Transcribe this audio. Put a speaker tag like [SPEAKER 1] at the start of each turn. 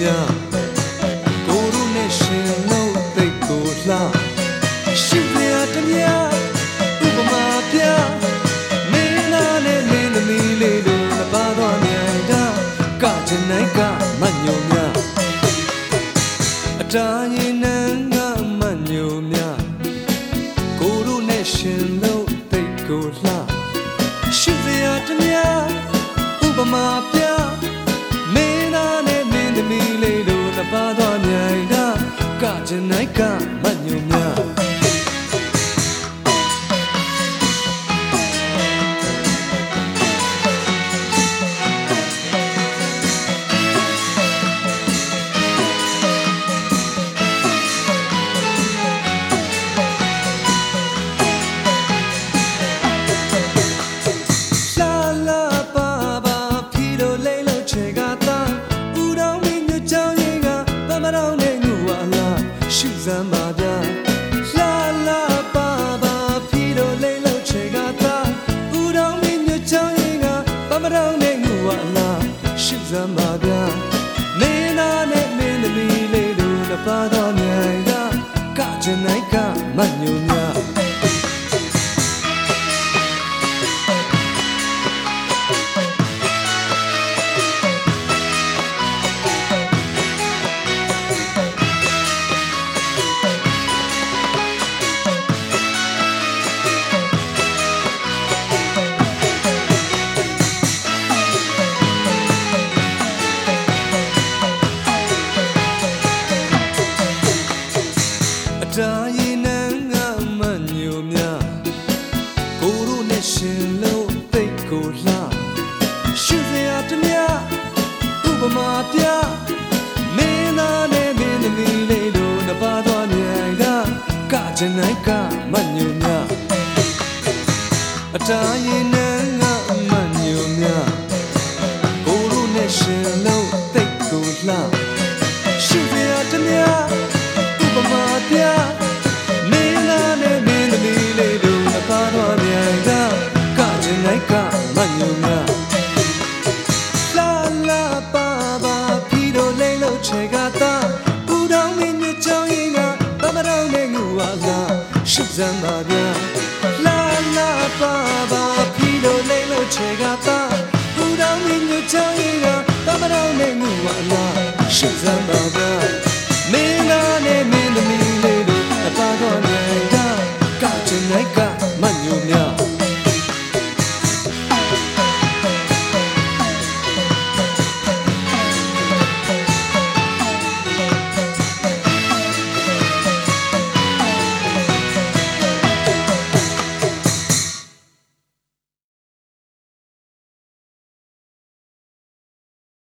[SPEAKER 1] များကိုရုနဲ့ရှင်လို့သိကိုလှရှိစရာတများဥပမာပြမင်းနာနဲ့မင်းသမီးလေးတို့နှစ်ပါးသွားမြိုင်တာကချင်နိုင်ကမညုံများအတားရင်နန်းကမညုံများကိုရုနဲ့ရှင်လို့သိကိုလှရှိစရာတများဥပမာပြ ကချင်နိုင်ကမညုံများ စမ်းပါဗျာလာလာပါပါဖီလိုလိမ့်လို့ချေကတာဦးတော်မင်းညချောင်းရင်ကဗမတော်နဲ့ငူဝါလာရှုစမ်းပါ ရိုနဲ့ရှင်လို့သိတ်ကိုလှရှုစရာတများဥပမာပြမင်းသားနဲ့မင်းသမီးလေးတို့နှစ်ပါးသွားမြိုင်ကကချင်နိုင်ကမညိုများအတားရင်န ချင်နိုင်ကမညိုများလာလာပါပါဖီတို့လိမ့်လို့ချေကတာဦးတော်မင်းညချောင်းရင်ကသမတော်နဲ့ငူဝါလာရှုစမ်းပါဗျာလာလာပါပါဖီတို့လိမ့်လို့ချေကတာဦးတော်မင်းညချောင်းရင်ကသမတော်နဲ့ငူဝါလာရှုစမ်းပါဗျာမင်းသားနဲ့မင်းသမီးလေးတို့အပါတော်မြိုင်ကကချင်နို